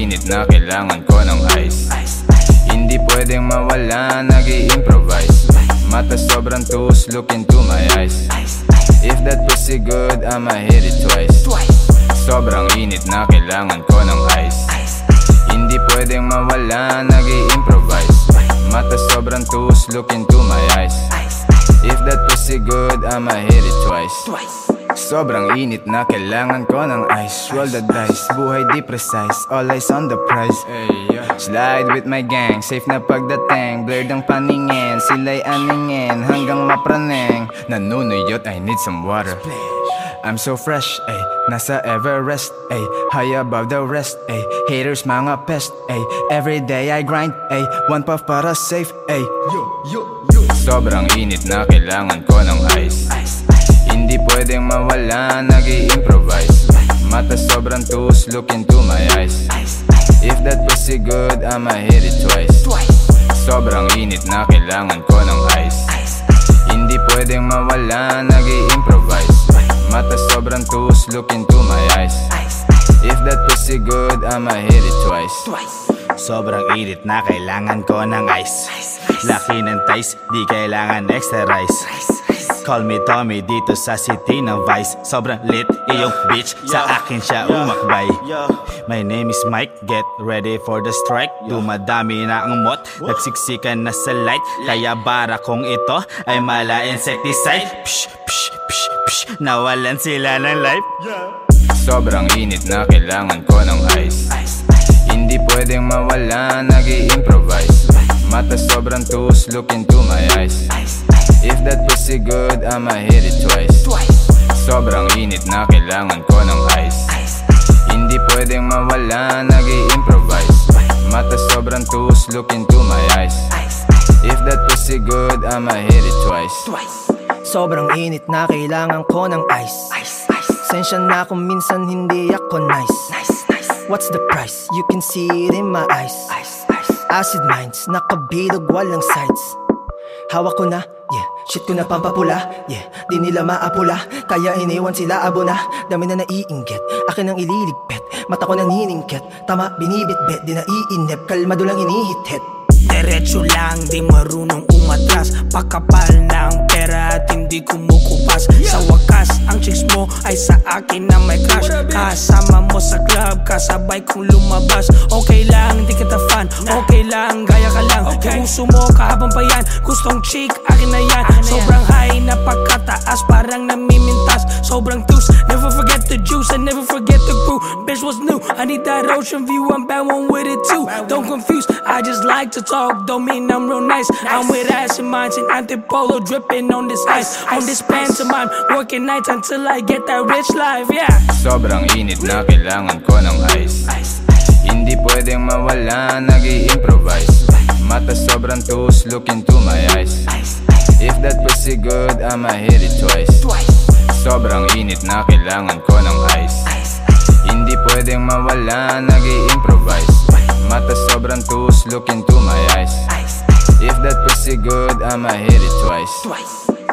init na kailangan ko ng ice. Hindi pwedeng mawala, nag improvise Mata sobrang tus, look into my eyes. If that pussy good, I'ma hit it twice. Sobrang init na kailangan ko ng ice. Hindi pwedeng mawala, nag improvise Mata sobrang tus, look into my eyes. If that pussy good, I'ma hit it twice Sobrang init na kailangan ko ng ice. Roll the dice, buhay di precise. All eyes on the prize Slide with my gang, safe na pagdating. Blurred ang paningin, sila'y aningin. Hanggang mapraneng. Nanunuyot, I need some water. I'm so fresh, ay. Nasa Everest, ay. High above the rest, ay. Haters mga pest, ay. Every day I grind, ay. One puff para safe, ay. Sobrang init na kailangan ko ng ice Hindi pwedeng mawala, nag improvise Mata sobrang tus, look into my eyes. If that pussy good, I'ma hit it twice. Sobrang init na kailangan ko ng ice. Hindi pwedeng mawala, nag improvise Mata sobrang tus, look into my eyes. If that pussy good, I'ma hit it twice. Sobrang init na kailangan ko ng ice. Laki ng ties, di kailangan extra rice Call me Tommy dito sa city ng Vice. Sobrang lit, iyong bitch. Sa akin siya umakbay. My name is Mike, get ready for the strike. Dumadami na ang mot, nagsiksikan na sa light. Kaya bara kong ito ay mala insecticide. Psh, psh, psh, psh, nawalan sila ng life. Sobrang init na kailangan ko ng ice. Hindi pwedeng mawala, nag improvise Mata sobrang tus, look into my eyes good, I'ma hit it twice. Sobrang init na kailangan ko ng ice. Hindi pwedeng mawala, nag improvise Mata sobrang tus, look into my eyes. If that pussy good, I'ma hit it twice. Sobrang init na kailangan ko ng ice. Sensya na kung minsan hindi ako nice. What's the price? You can see it in my eyes. Acid minds, nakabilog walang sides. Hawak ko na, Shit ko na pampapula, yeah Di nila maapula, kaya iniwan sila abo na. Dami na naiinggit, akin ang ililigpit. Mata ko naniningkit, tama binibitbit. Di na iinip, kalmado lang inihit-hit Diretso lang, di marunong umatras. Pakapal ng pera at hindi kumukupas. Sa wakas, ang chicks mo ay sa akin na may crush. Kasama mo sa club, kasabay kong lumabas. Okay lang, di kita fan. Okay lang, gaya ka lang puso mo kahabang pa yan Gustong chick, akin na yan. Sobrang high, napakataas Parang namimintas, sobrang tus Never forget the juice, and never forget the crew Bitch was new, I need that ocean view I'm bad one with it too. Don't confuse, I just like to talk Don't mean I'm real nice. I'm with acid minds and antipolo Dripping on this ice On this pantomime Working nights until I get that rich life, yeah. Sobrang init na kailangan ko ng ice. Hindi pwedeng mawala, nag improvise Mata sobrang tus, look into my eyes. If that pussy good, I'ma hit it twice. Sobrang init na kailangan ko ng ice. Hindi pwedeng mawala, nag improvise Mata sobrang tus, look into my eyes. If that pussy good, I'ma hit it twice